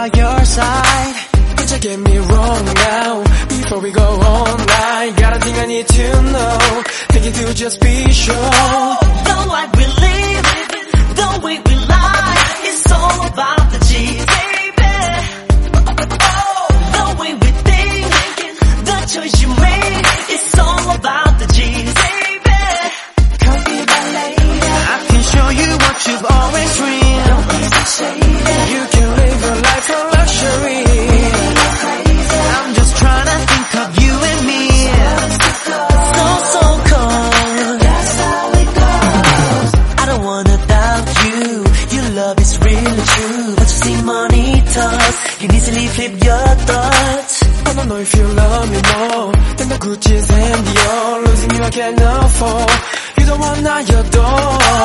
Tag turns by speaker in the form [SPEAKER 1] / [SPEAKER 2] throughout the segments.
[SPEAKER 1] by your side.
[SPEAKER 2] Don't get me wrong now. Before we go night Got a thing I need to know. Thinking to just be sure can
[SPEAKER 1] easily flip your thoughts.
[SPEAKER 2] I don't know if you love me more Than the Gucci's and Dior Losing you I can't afford. You don't want now your door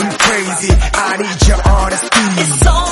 [SPEAKER 1] you crazy. I need your honesty.